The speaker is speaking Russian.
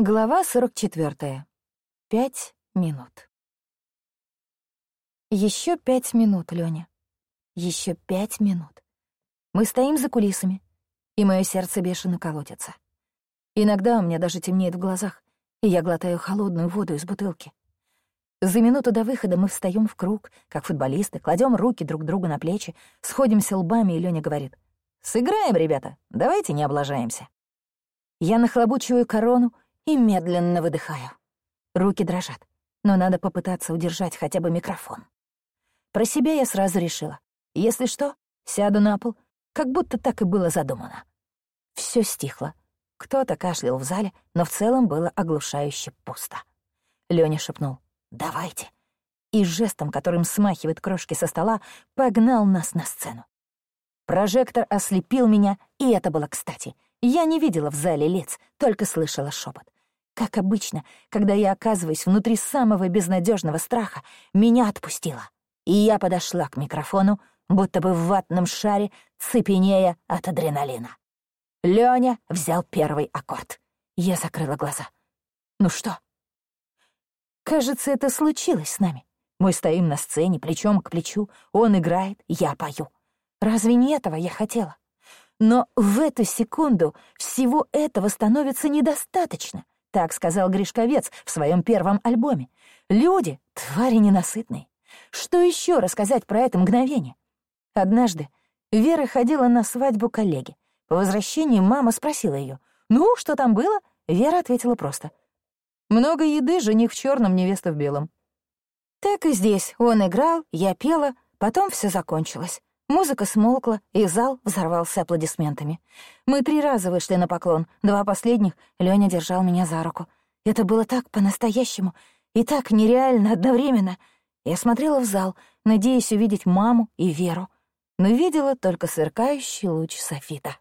Глава 44. Пять минут. Еще пять минут, Лёня. Еще пять минут. Мы стоим за кулисами, и мое сердце бешено колотится. Иногда у меня даже темнеет в глазах, и я глотаю холодную воду из бутылки. За минуту до выхода мы встаем в круг, как футболисты, кладем руки друг другу на плечи, сходимся лбами, и Лёня говорит, «Сыграем, ребята, давайте не облажаемся». Я нахлобучиваю корону — и медленно выдыхаю. Руки дрожат, но надо попытаться удержать хотя бы микрофон. Про себя я сразу решила. Если что, сяду на пол, как будто так и было задумано. Все стихло. Кто-то кашлял в зале, но в целом было оглушающе пусто. Лёня шепнул «Давайте!» и жестом, которым смахивает крошки со стола, погнал нас на сцену. Прожектор ослепил меня, и это было кстати. Я не видела в зале лиц, только слышала шепот. Как обычно, когда я оказываюсь внутри самого безнадежного страха, меня отпустило. И я подошла к микрофону, будто бы в ватном шаре, цепенея от адреналина. Лёня взял первый аккорд. Я закрыла глаза. Ну что? Кажется, это случилось с нами. Мы стоим на сцене, плечом к плечу, он играет, я пою. Разве не этого я хотела? Но в эту секунду всего этого становится недостаточно. Так сказал Гришковец в своем первом альбоме. Люди — твари ненасытные. Что еще рассказать про это мгновение? Однажды Вера ходила на свадьбу коллеги. По возвращении мама спросила ее, «Ну, что там было?» Вера ответила просто. «Много еды, жених в черном, невеста в белом». Так и здесь. Он играл, я пела, потом все закончилось. Музыка смолкла, и зал взорвался аплодисментами. Мы три раза вышли на поклон, два последних Лёня держал меня за руку. Это было так по-настоящему и так нереально одновременно. Я смотрела в зал, надеясь увидеть маму и Веру, но видела только сверкающий луч софита.